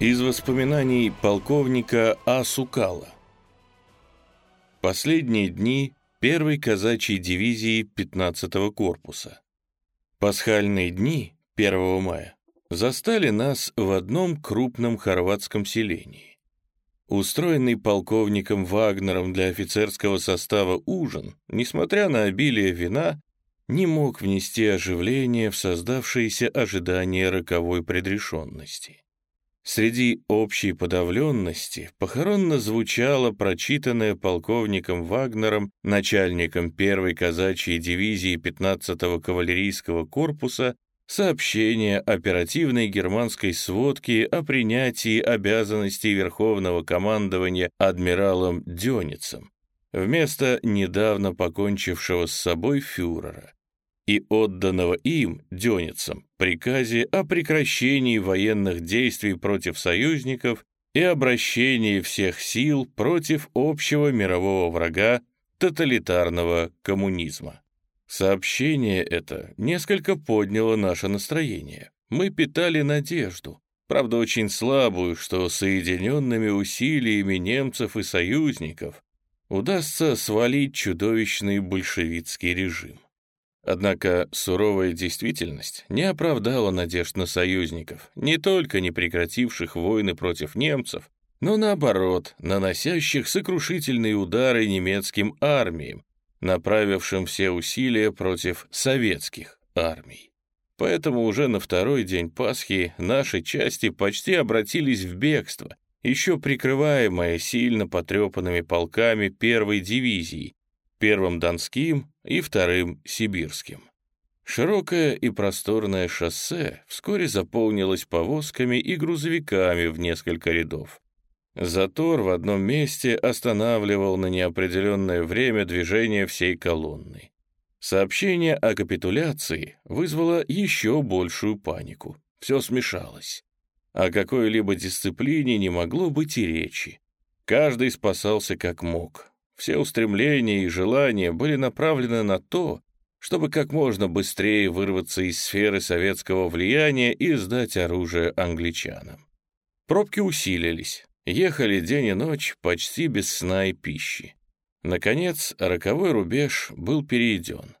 Из воспоминаний полковника А. Сукала. Последние дни первой казачьей дивизии 15-го корпуса. Пасхальные дни 1 мая застали нас в одном крупном хорватском селении. Устроенный полковником Вагнером для офицерского состава ужин, несмотря на обилие вина, не мог внести оживление в создавшееся ожидание роковой предрешенности. Среди общей подавленности похоронно звучало прочитанное полковником Вагнером, начальником первой казачьей дивизии 15-го кавалерийского корпуса, сообщение оперативной германской сводки о принятии обязанностей Верховного командования адмиралом Дёницем вместо недавно покончившего с собой фюрера и отданного им, Дёницам, приказе о прекращении военных действий против союзников и обращении всех сил против общего мирового врага тоталитарного коммунизма. Сообщение это несколько подняло наше настроение. Мы питали надежду, правда очень слабую, что соединенными усилиями немцев и союзников удастся свалить чудовищный большевистский режим. Однако суровая действительность не оправдала надежд на союзников, не только не прекративших войны против немцев, но наоборот, наносящих сокрушительные удары немецким армиям, направившим все усилия против советских армий. Поэтому уже на второй день Пасхи наши части почти обратились в бегство, еще прикрываемые сильно потрепанными полками первой дивизии, первым Донским и вторым Сибирским. Широкое и просторное шоссе вскоре заполнилось повозками и грузовиками в несколько рядов. Затор в одном месте останавливал на неопределенное время движение всей колонны. Сообщение о капитуляции вызвало еще большую панику. Все смешалось. О какой-либо дисциплине не могло быть и речи. Каждый спасался как мог. Все устремления и желания были направлены на то, чтобы как можно быстрее вырваться из сферы советского влияния и сдать оружие англичанам. Пробки усилились, ехали день и ночь почти без сна и пищи. Наконец, роковой рубеж был перейден.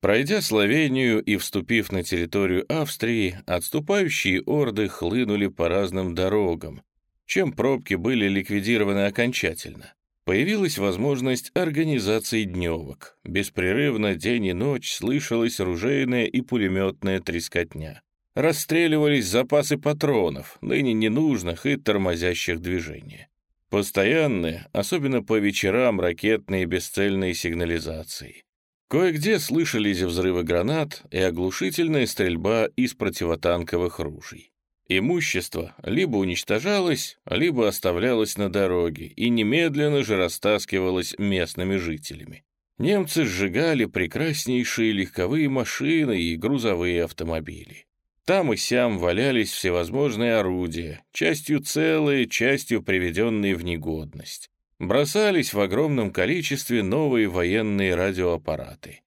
Пройдя Словению и вступив на территорию Австрии, отступающие орды хлынули по разным дорогам, чем пробки были ликвидированы окончательно. Появилась возможность организации дневок. Беспрерывно день и ночь слышалась ружейная и пулеметная трескотня. Расстреливались запасы патронов, ныне ненужных и тормозящих движения. Постоянные, особенно по вечерам, ракетные бесцельные сигнализации. Кое-где слышались взрывы гранат и оглушительная стрельба из противотанковых ружей. Имущество либо уничтожалось, либо оставлялось на дороге и немедленно же растаскивалось местными жителями. Немцы сжигали прекраснейшие легковые машины и грузовые автомобили. Там и сям валялись всевозможные орудия, частью целые, частью приведенные в негодность. Бросались в огромном количестве новые военные радиоаппараты.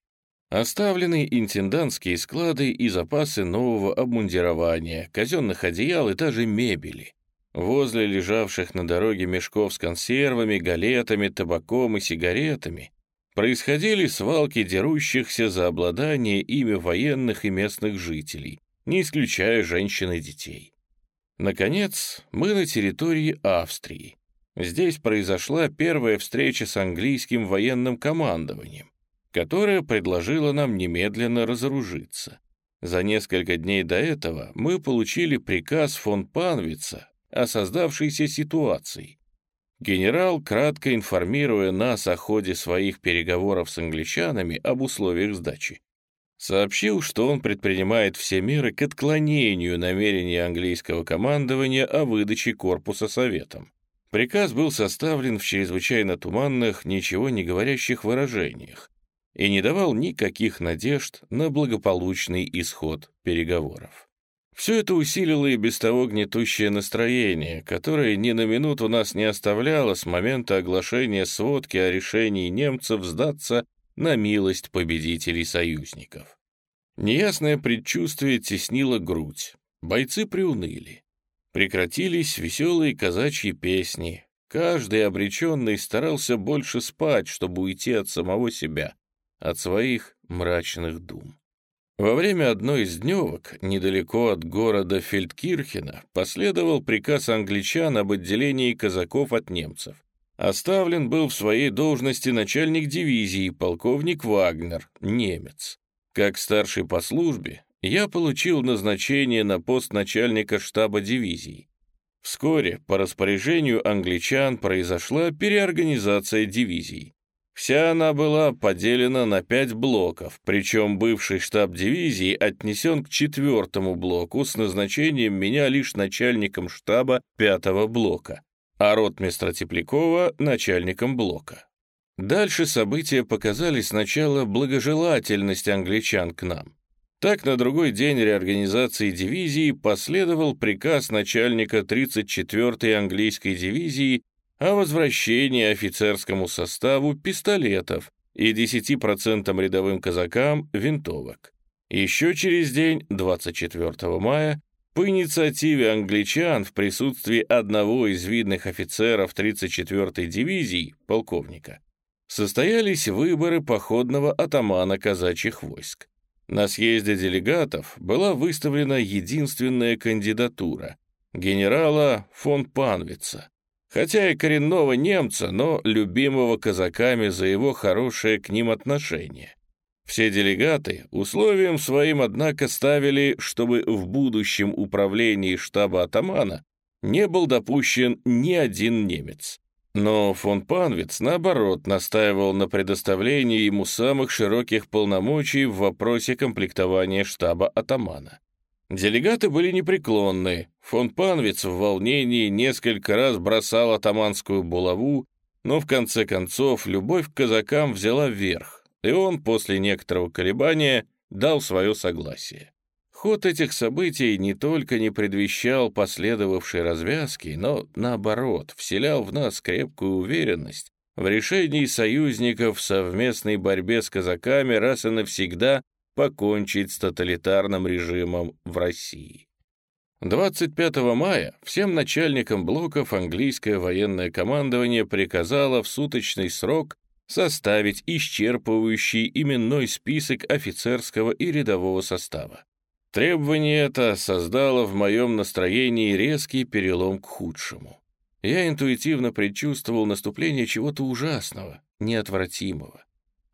Оставлены интендантские склады и запасы нового обмундирования, казенных одеял и даже мебели. Возле лежавших на дороге мешков с консервами, галетами, табаком и сигаретами происходили свалки дерущихся за обладание ими военных и местных жителей, не исключая женщин и детей. Наконец, мы на территории Австрии. Здесь произошла первая встреча с английским военным командованием которая предложила нам немедленно разоружиться. За несколько дней до этого мы получили приказ фон Панвица о создавшейся ситуации. Генерал, кратко информируя нас о ходе своих переговоров с англичанами об условиях сдачи, сообщил, что он предпринимает все меры к отклонению намерений английского командования о выдаче корпуса Советам. Приказ был составлен в чрезвычайно туманных, ничего не говорящих выражениях, и не давал никаких надежд на благополучный исход переговоров. Все это усилило и без того гнетущее настроение, которое ни на минуту нас не оставляло с момента оглашения сводки о решении немцев сдаться на милость победителей союзников. Неясное предчувствие теснило грудь, бойцы приуныли. Прекратились веселые казачьи песни. Каждый обреченный старался больше спать, чтобы уйти от самого себя, от своих мрачных дум. Во время одной из дневок, недалеко от города Фельдкирхена, последовал приказ англичан об отделении казаков от немцев. Оставлен был в своей должности начальник дивизии, полковник Вагнер, немец. Как старший по службе, я получил назначение на пост начальника штаба дивизии. Вскоре по распоряжению англичан произошла переорганизация дивизий. Вся она была поделена на пять блоков, причем бывший штаб дивизии отнесен к четвертому блоку с назначением меня лишь начальником штаба пятого блока, а ротмистра Теплякова — начальником блока. Дальше события показали сначала благожелательность англичан к нам. Так, на другой день реорганизации дивизии последовал приказ начальника 34-й английской дивизии о возвращении офицерскому составу пистолетов и 10% рядовым казакам винтовок. Еще через день, 24 мая, по инициативе англичан в присутствии одного из видных офицеров 34-й дивизии, полковника, состоялись выборы походного атамана казачьих войск. На съезде делегатов была выставлена единственная кандидатура — генерала фон Панвица, хотя и коренного немца, но любимого казаками за его хорошее к ним отношение. Все делегаты условием своим, однако, ставили, чтобы в будущем управлении штаба атамана не был допущен ни один немец. Но фон Панвиц, наоборот, настаивал на предоставлении ему самых широких полномочий в вопросе комплектования штаба атамана. Делегаты были непреклонны. Фон Панвиц в волнении несколько раз бросал атаманскую булаву, но в конце концов любовь к казакам взяла верх, и он после некоторого колебания дал свое согласие. Ход этих событий не только не предвещал последовавшей развязки, но, наоборот, вселял в нас крепкую уверенность в решении союзников в совместной борьбе с казаками раз и навсегда покончить с тоталитарным режимом в России. 25 мая всем начальникам блоков английское военное командование приказало в суточный срок составить исчерпывающий именной список офицерского и рядового состава. Требование это создало в моем настроении резкий перелом к худшему. Я интуитивно предчувствовал наступление чего-то ужасного, неотвратимого.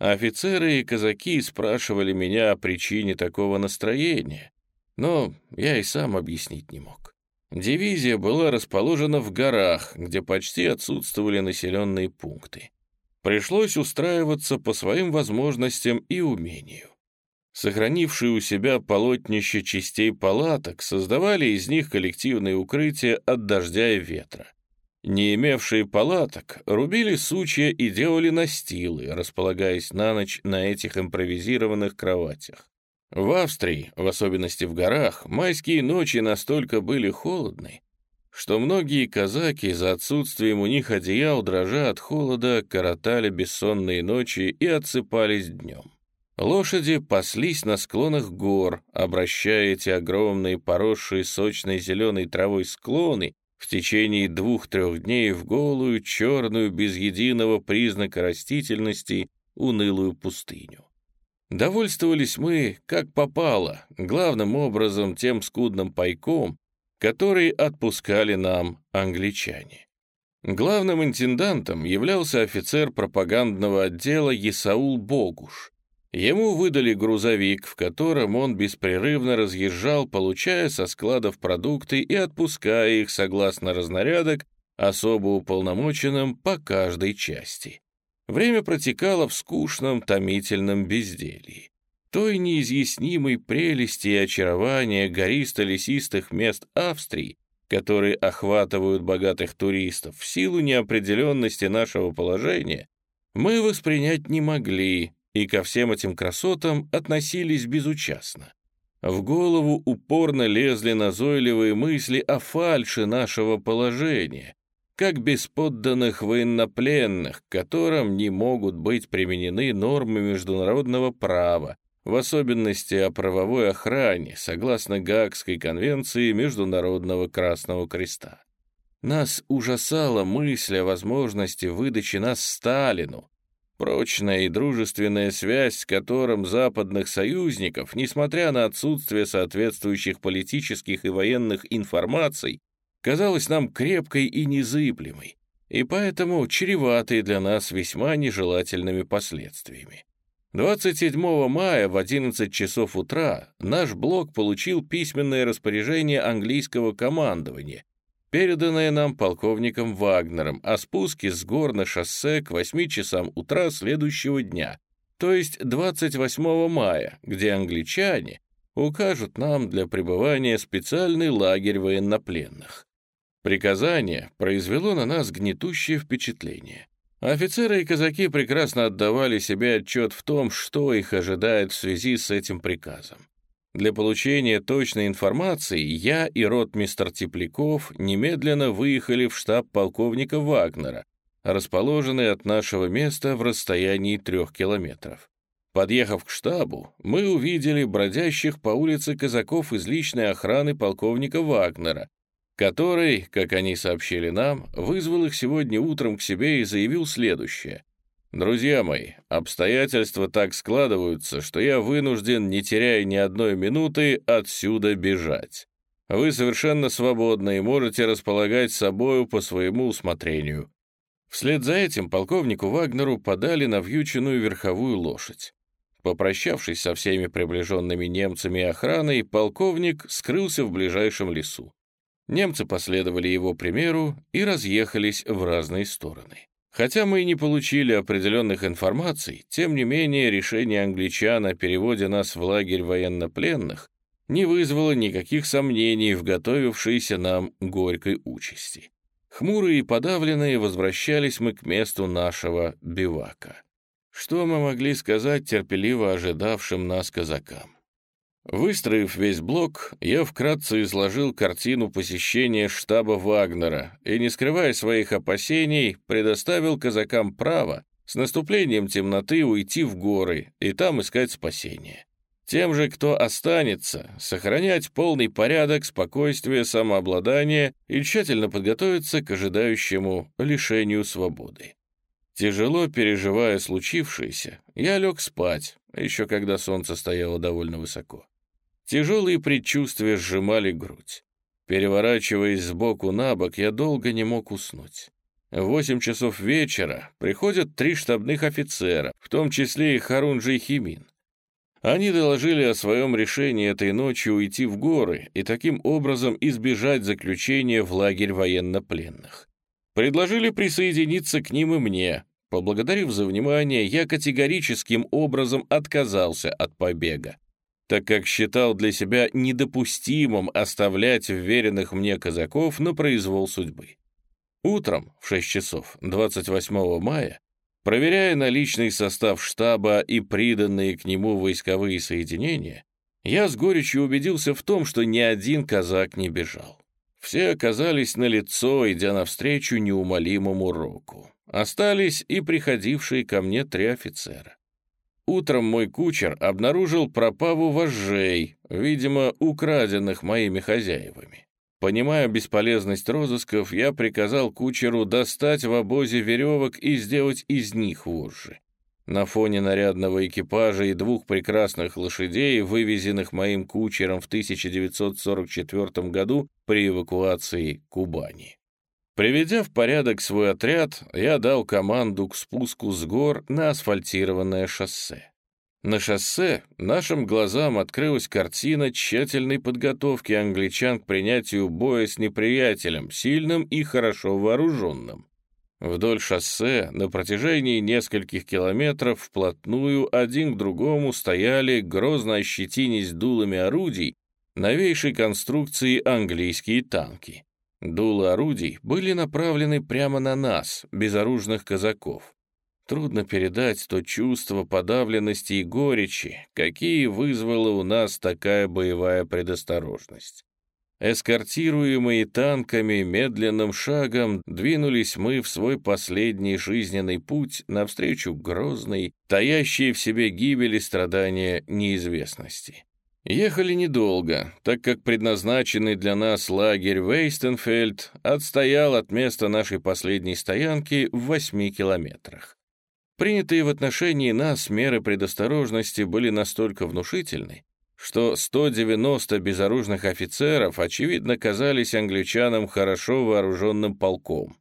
Офицеры и казаки спрашивали меня о причине такого настроения, но я и сам объяснить не мог. Дивизия была расположена в горах, где почти отсутствовали населенные пункты. Пришлось устраиваться по своим возможностям и умению. Сохранившие у себя полотнище частей палаток создавали из них коллективные укрытия от дождя и ветра. Не имевшие палаток рубили сучья и делали настилы, располагаясь на ночь на этих импровизированных кроватях. В Австрии, в особенности в горах, майские ночи настолько были холодны, что многие казаки за отсутствием у них одеял, дрожа от холода, коротали бессонные ночи и отсыпались днем. Лошади паслись на склонах гор, обращая эти огромные поросшие сочной зеленой травой склоны в течение двух-трех дней в голую, черную, без единого признака растительности, унылую пустыню. Довольствовались мы, как попало, главным образом тем скудным пайком, который отпускали нам англичане. Главным интендантом являлся офицер пропагандного отдела Есаул Богуш, Ему выдали грузовик, в котором он беспрерывно разъезжал, получая со складов продукты и отпуская их, согласно разнарядок, особо уполномоченным по каждой части. Время протекало в скучном, томительном безделье. Той неизъяснимой прелести и очарования гористо-лесистых мест Австрии, которые охватывают богатых туристов в силу неопределенности нашего положения, мы воспринять не могли, и ко всем этим красотам относились безучастно. В голову упорно лезли назойливые мысли о фальше нашего положения, как бесподданных военнопленных, которым не могут быть применены нормы международного права, в особенности о правовой охране, согласно Гаагской конвенции Международного Красного Креста. Нас ужасала мысль о возможности выдачи нас Сталину, прочная и дружественная связь с которым западных союзников, несмотря на отсутствие соответствующих политических и военных информаций, казалась нам крепкой и незыблемой, и поэтому чреватой для нас весьма нежелательными последствиями. 27 мая в 11 часов утра наш блок получил письменное распоряжение английского командования, переданное нам полковником Вагнером о спуске с гор на шоссе к 8 часам утра следующего дня, то есть 28 мая, где англичане укажут нам для пребывания специальный лагерь военнопленных. Приказание произвело на нас гнетущее впечатление. Офицеры и казаки прекрасно отдавали себе отчет в том, что их ожидает в связи с этим приказом. Для получения точной информации я и ротмистр Тепляков немедленно выехали в штаб полковника Вагнера, расположенный от нашего места в расстоянии трех километров. Подъехав к штабу, мы увидели бродящих по улице казаков из личной охраны полковника Вагнера, который, как они сообщили нам, вызвал их сегодня утром к себе и заявил следующее. «Друзья мои, обстоятельства так складываются, что я вынужден, не теряя ни одной минуты, отсюда бежать. Вы совершенно свободны и можете располагать собою по своему усмотрению». Вслед за этим полковнику Вагнеру подали навьюченную верховую лошадь. Попрощавшись со всеми приближенными немцами и охраной, полковник скрылся в ближайшем лесу. Немцы последовали его примеру и разъехались в разные стороны. Хотя мы и не получили определенных информаций, тем не менее решение англичан о переводе нас в лагерь военнопленных не вызвало никаких сомнений в готовившейся нам горькой участи. Хмурые и подавленные возвращались мы к месту нашего бивака. Что мы могли сказать терпеливо ожидавшим нас казакам? Выстроив весь блок, я вкратце изложил картину посещения штаба Вагнера и, не скрывая своих опасений, предоставил казакам право с наступлением темноты уйти в горы и там искать спасение. Тем же, кто останется, сохранять полный порядок, спокойствие, самообладание и тщательно подготовиться к ожидающему лишению свободы. Тяжело переживая случившееся, я лег спать, еще когда солнце стояло довольно высоко. Тяжелые предчувствия сжимали грудь. Переворачиваясь сбоку на бок, я долго не мог уснуть. В восемь часов вечера приходят три штабных офицера, в том числе и Харунжи и Химин. Они доложили о своем решении этой ночью уйти в горы и таким образом избежать заключения в лагерь военнопленных. Предложили присоединиться к ним и мне. Поблагодарив за внимание, я категорическим образом отказался от побега так как считал для себя недопустимым оставлять вверенных мне казаков на произвол судьбы. Утром в 6 часов 28 мая, проверяя наличный состав штаба и приданные к нему войсковые соединения, я с горечью убедился в том, что ни один казак не бежал. Все оказались на лицо, идя навстречу неумолимому року. Остались и приходившие ко мне три офицера. Утром мой кучер обнаружил пропаву вожжей, видимо, украденных моими хозяевами. Понимая бесполезность розысков, я приказал кучеру достать в обозе веревок и сделать из них вожжи. На фоне нарядного экипажа и двух прекрасных лошадей, вывезенных моим кучером в 1944 году при эвакуации Кубани. Приведя в порядок свой отряд, я дал команду к спуску с гор на асфальтированное шоссе. На шоссе нашим глазам открылась картина тщательной подготовки англичан к принятию боя с неприятелем, сильным и хорошо вооруженным. Вдоль шоссе на протяжении нескольких километров вплотную один к другому стояли, грозно ощетинясь дулами орудий, новейшей конструкции английские танки. Дулы орудий были направлены прямо на нас, безоружных казаков. Трудно передать то чувство подавленности и горечи, какие вызвала у нас такая боевая предосторожность. Эскортируемые танками медленным шагом двинулись мы в свой последний жизненный путь навстречу грозной, таящей в себе гибели страдания неизвестности. Ехали недолго, так как предназначенный для нас лагерь Вейстенфельд отстоял от места нашей последней стоянки в восьми километрах. Принятые в отношении нас меры предосторожности были настолько внушительны, что 190 безоружных офицеров, очевидно, казались англичанам хорошо вооруженным полком.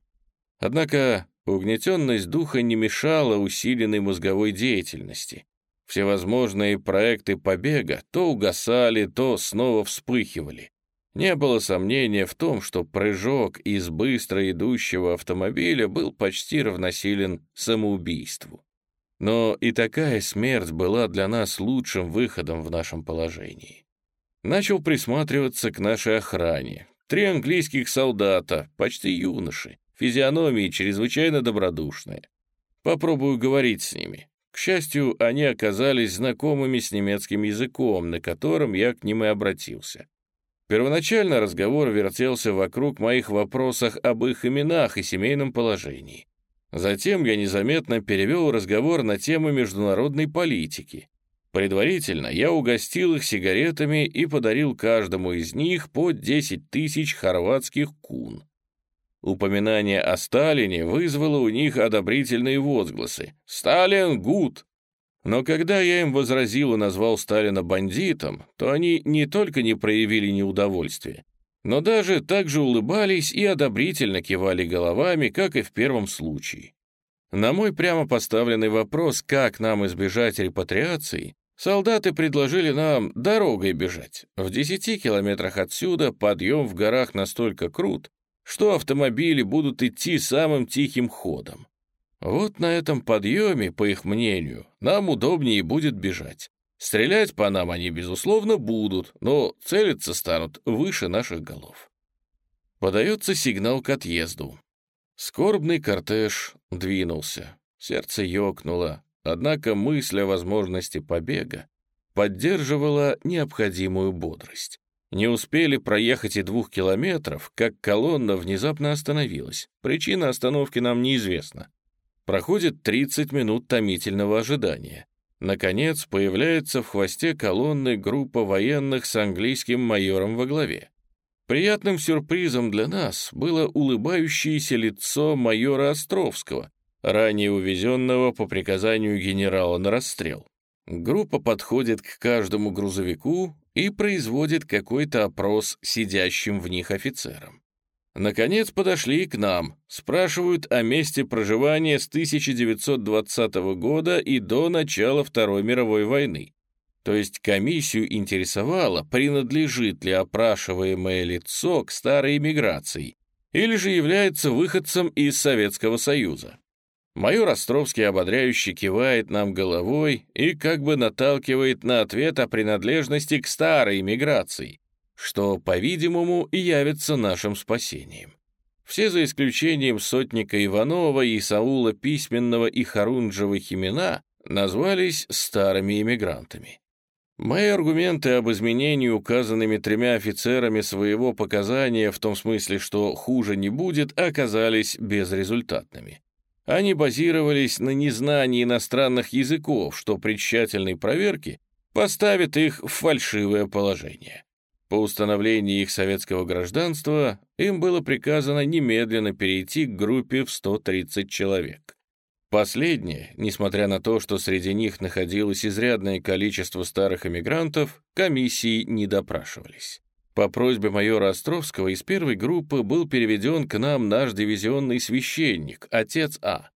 Однако угнетенность духа не мешала усиленной мозговой деятельности. Всевозможные проекты побега то угасали, то снова вспыхивали. Не было сомнения в том, что прыжок из быстро идущего автомобиля был почти равносилен самоубийству. Но и такая смерть была для нас лучшим выходом в нашем положении. Начал присматриваться к нашей охране. Три английских солдата, почти юноши, физиономии чрезвычайно добродушные. Попробую говорить с ними. К счастью, они оказались знакомыми с немецким языком, на котором я к ним и обратился. Первоначально разговор вертелся вокруг моих вопросах об их именах и семейном положении. Затем я незаметно перевел разговор на тему международной политики. Предварительно я угостил их сигаретами и подарил каждому из них по 10 тысяч хорватских кун. Упоминание о Сталине вызвало у них одобрительные возгласы. «Сталин гуд!» Но когда я им возразил и назвал Сталина бандитом, то они не только не проявили неудовольствия, но даже так же улыбались и одобрительно кивали головами, как и в первом случае. На мой прямо поставленный вопрос, как нам избежать репатриации, солдаты предложили нам дорогой бежать. В десяти километрах отсюда подъем в горах настолько крут, что автомобили будут идти самым тихим ходом. Вот на этом подъеме, по их мнению, нам удобнее будет бежать. Стрелять по нам они, безусловно, будут, но целиться станут выше наших голов. Подается сигнал к отъезду. Скорбный кортеж двинулся. Сердце ёкнуло, однако мысль о возможности побега поддерживала необходимую бодрость. Не успели проехать и двух километров, как колонна внезапно остановилась. Причина остановки нам неизвестна. Проходит 30 минут томительного ожидания. Наконец, появляется в хвосте колонны группа военных с английским майором во главе. Приятным сюрпризом для нас было улыбающееся лицо майора Островского, ранее увезенного по приказанию генерала на расстрел. Группа подходит к каждому грузовику и производит какой-то опрос сидящим в них офицерам. Наконец подошли к нам, спрашивают о месте проживания с 1920 года и до начала Второй мировой войны. То есть комиссию интересовало, принадлежит ли опрашиваемое лицо к старой эмиграции или же является выходцем из Советского Союза. Майор Островский ободряюще кивает нам головой и как бы наталкивает на ответ о принадлежности к старой эмиграции, что, по-видимому, явится нашим спасением. Все за исключением сотника Иванова и Саула Письменного и Харунжева Химена назвались старыми эмигрантами. Мои аргументы об изменении указанными тремя офицерами своего показания в том смысле, что хуже не будет, оказались безрезультатными. Они базировались на незнании иностранных языков, что при тщательной проверке поставит их в фальшивое положение. По установлении их советского гражданства им было приказано немедленно перейти к группе в 130 человек. Последние, несмотря на то, что среди них находилось изрядное количество старых эмигрантов, комиссии не допрашивались. По просьбе майора Островского из первой группы был переведен к нам наш дивизионный священник, отец А.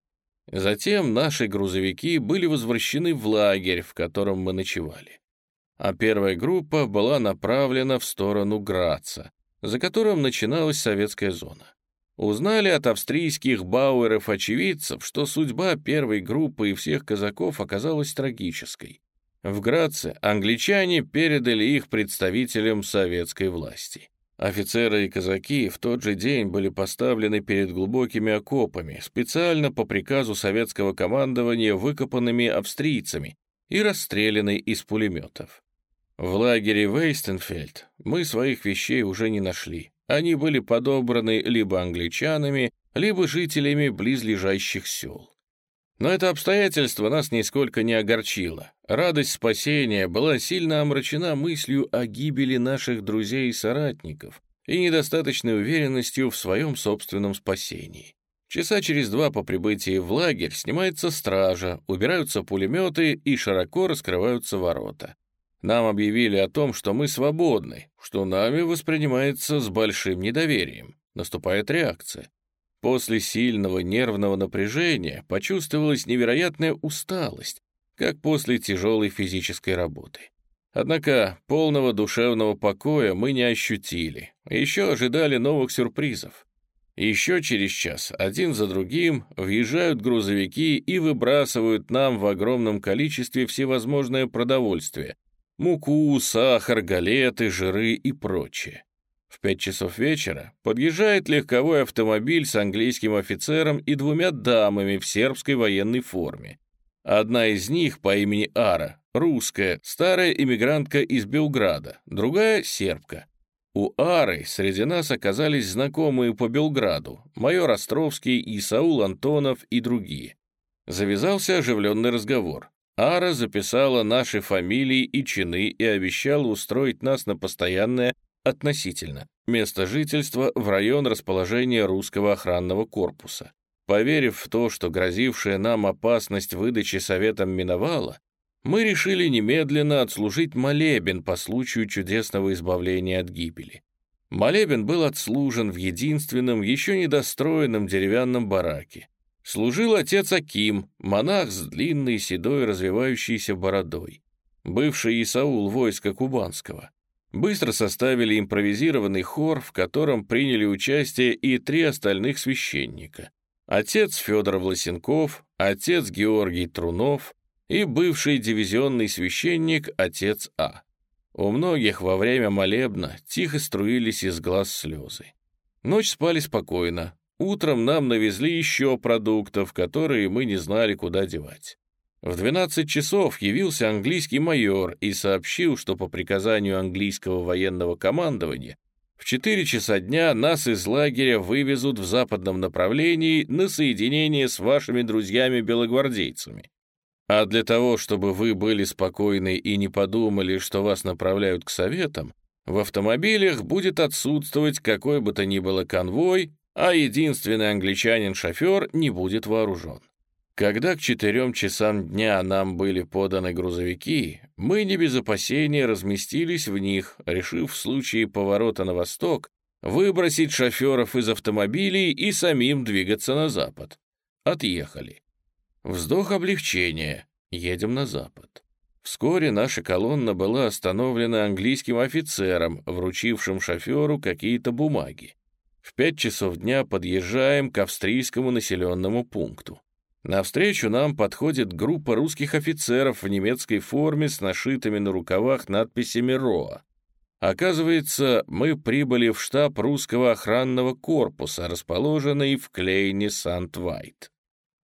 Затем наши грузовики были возвращены в лагерь, в котором мы ночевали а первая группа была направлена в сторону Граца, за которым начиналась советская зона. Узнали от австрийских бауэров-очевидцев, что судьба первой группы и всех казаков оказалась трагической. В Граце англичане передали их представителям советской власти. Офицеры и казаки в тот же день были поставлены перед глубокими окопами, специально по приказу советского командования выкопанными австрийцами и расстреляны из пулеметов. В лагере Вейстенфельд мы своих вещей уже не нашли. Они были подобраны либо англичанами, либо жителями близлежащих сел. Но это обстоятельство нас нисколько не огорчило. Радость спасения была сильно омрачена мыслью о гибели наших друзей и соратников и недостаточной уверенностью в своем собственном спасении. Часа через два по прибытии в лагерь снимается стража, убираются пулеметы и широко раскрываются ворота. Нам объявили о том, что мы свободны, что нами воспринимается с большим недоверием. Наступает реакция. После сильного нервного напряжения почувствовалась невероятная усталость, как после тяжелой физической работы. Однако полного душевного покоя мы не ощутили, еще ожидали новых сюрпризов. Еще через час один за другим въезжают грузовики и выбрасывают нам в огромном количестве всевозможное продовольствие, муку, сахар, галеты, жиры и прочее. В пять часов вечера подъезжает легковой автомобиль с английским офицером и двумя дамами в сербской военной форме. Одна из них по имени Ара, русская, старая иммигрантка из Белграда, другая — сербка. У Ары среди нас оказались знакомые по Белграду, майор Островский, Исаул Антонов и другие. Завязался оживленный разговор. Ара записала наши фамилии и чины и обещала устроить нас на постоянное относительно место жительства в район расположения русского охранного корпуса. Поверив в то, что грозившая нам опасность выдачи советом миновала, мы решили немедленно отслужить молебен по случаю чудесного избавления от гибели. Молебен был отслужен в единственном, еще недостроенном деревянном бараке. Служил отец Аким, монах с длинной седой развивающейся бородой, бывший Исаул войска Кубанского. Быстро составили импровизированный хор, в котором приняли участие и три остальных священника. Отец Федор Власенков, отец Георгий Трунов и бывший дивизионный священник отец А. У многих во время молебна тихо струились из глаз слезы. Ночь спали спокойно, Утром нам навезли еще продуктов, которые мы не знали, куда девать. В 12 часов явился английский майор и сообщил, что по приказанию английского военного командования в 4 часа дня нас из лагеря вывезут в западном направлении на соединение с вашими друзьями-белогвардейцами. А для того, чтобы вы были спокойны и не подумали, что вас направляют к советам, в автомобилях будет отсутствовать какой бы то ни было конвой, а единственный англичанин-шофер не будет вооружен. Когда к четырем часам дня нам были поданы грузовики, мы не без опасения разместились в них, решив в случае поворота на восток выбросить шоферов из автомобилей и самим двигаться на запад. Отъехали. Вздох облегчения. Едем на запад. Вскоре наша колонна была остановлена английским офицером, вручившим шоферу какие-то бумаги. В пять часов дня подъезжаем к австрийскому населенному пункту. Навстречу нам подходит группа русских офицеров в немецкой форме с нашитыми на рукавах надписями «РОА». Оказывается, мы прибыли в штаб русского охранного корпуса, расположенный в Клейне Сант-Вайт.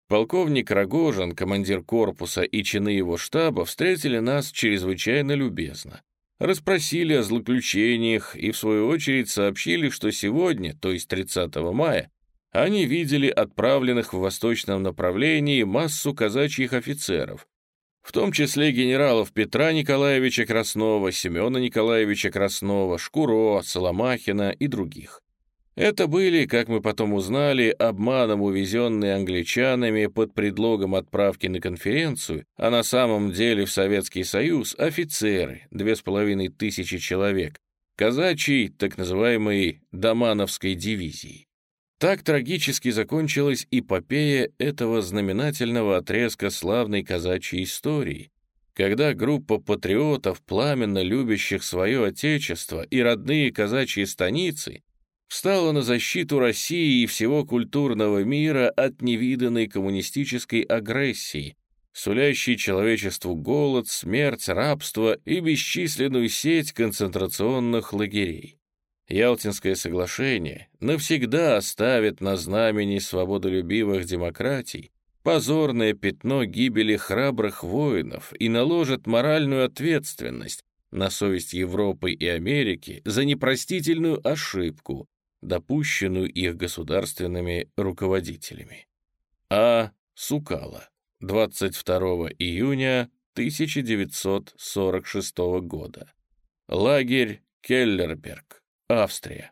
Полковник Рогожин, командир корпуса и чины его штаба встретили нас чрезвычайно любезно расспросили о злоключениях и, в свою очередь, сообщили, что сегодня, то есть 30 мая, они видели отправленных в восточном направлении массу казачьих офицеров, в том числе генералов Петра Николаевича Краснова, Семена Николаевича Краснова, Шкуро, Соломахина и других. Это были, как мы потом узнали, обманом увезенные англичанами под предлогом отправки на конференцию, а на самом деле в Советский Союз офицеры, две с половиной тысячи человек, казачьей, так называемой Домановской дивизии. Так трагически закончилась эпопея этого знаменательного отрезка славной казачьей истории, когда группа патриотов, пламенно любящих свое отечество и родные казачьи станицы, встала на защиту России и всего культурного мира от невиданной коммунистической агрессии, сулящей человечеству голод, смерть, рабство и бесчисленную сеть концентрационных лагерей. Ялтинское соглашение навсегда оставит на знамени свободолюбивых демократий позорное пятно гибели храбрых воинов и наложит моральную ответственность на совесть Европы и Америки за непростительную ошибку, допущенную их государственными руководителями. А. Сукала. 22 июня 1946 года. Лагерь Келлерберг, Австрия.